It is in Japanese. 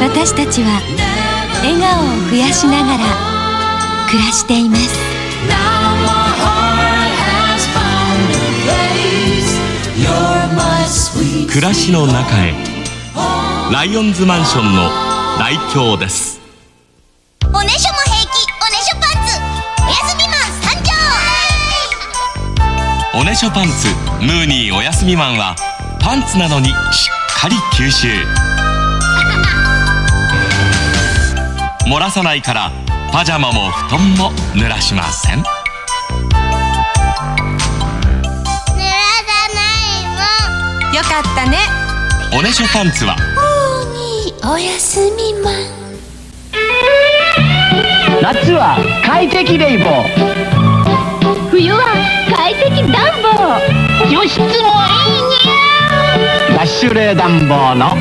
私たちは笑顔を増やしながら暮らしています。暮らしの中へ。ライオンズマンションの代表です。おねしょおねしょパンツムーニーおやすみマンはパンツなのにしっかり吸収。漏らさないからパジャマも布団も濡らしません。濡らさないもん。よかったね。おねしょパンツはおやすみマン夏は快適レイボー冬は快適暖房。除湿もいいにダッシュレー暖房の